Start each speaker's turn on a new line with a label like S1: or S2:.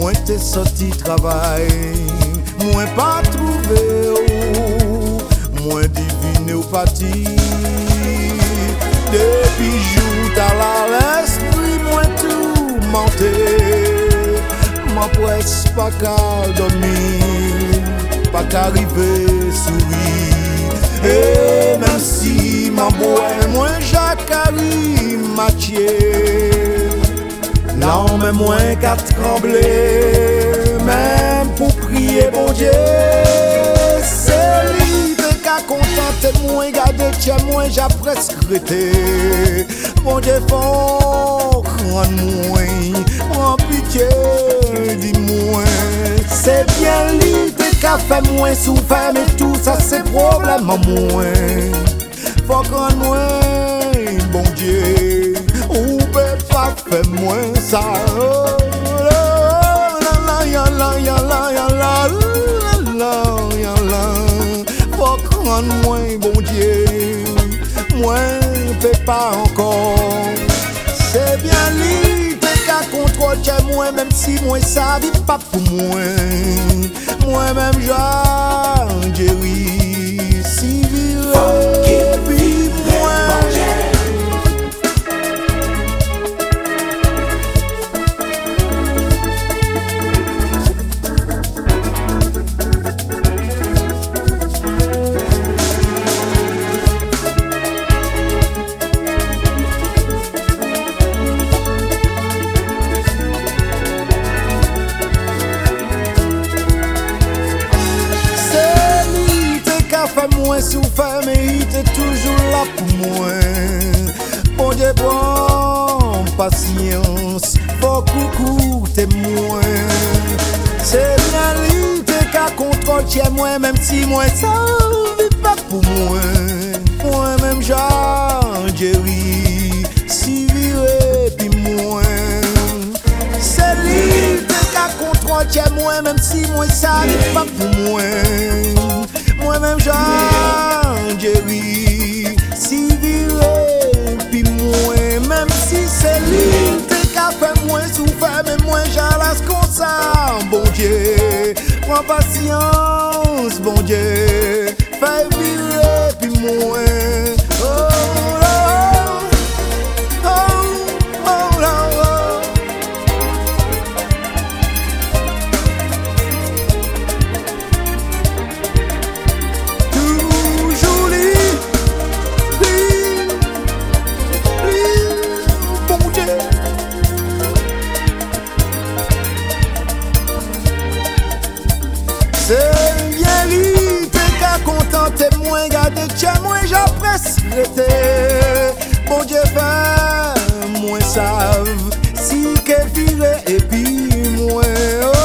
S1: Mwen te soti travay Mwen pa trouve ou Mwen divine ou pati. Depi jout ala l'esprit Mwen tou mante Mwen pres pa ka domi Pa ka rive souri. E men si mwen mwen jakari matye Lan men mwen ka tremble Men pou priye bon Dje Se li de ka kontante mwen Gade tche mwen japres krete Bon Dje fon kran mwen Mwen pitiye C'est bien qui a fait moins souffert Mais tout ça c'est problème moins. Faut moins moins ça. Moins bon Dieu Moins peut pas encore. C'est bien lui contrôle chez moi, même si moi ça vit pas pour moi. Moi-même, Jean Jerry, Mwen souffert mais il était toujours là pour moi. Bon Dieu bon patience Beaucoup témoin C'est bien lui qui contrôle chez moi Même si moi ça vit pas pour moi. Moi-même Jean Jerry Si viré puis moi C'est lui qui contrôle chez moi Même si moi ça vit pas pour mwen menm jan Jerry. Si vire pi mwen Menm si se li Te ka fe mwen soufe Men mwen jan las konsa Bon die, mwen pasyans Bon die jes rete Bon dje fè mwen sav Si ke vire epi mwen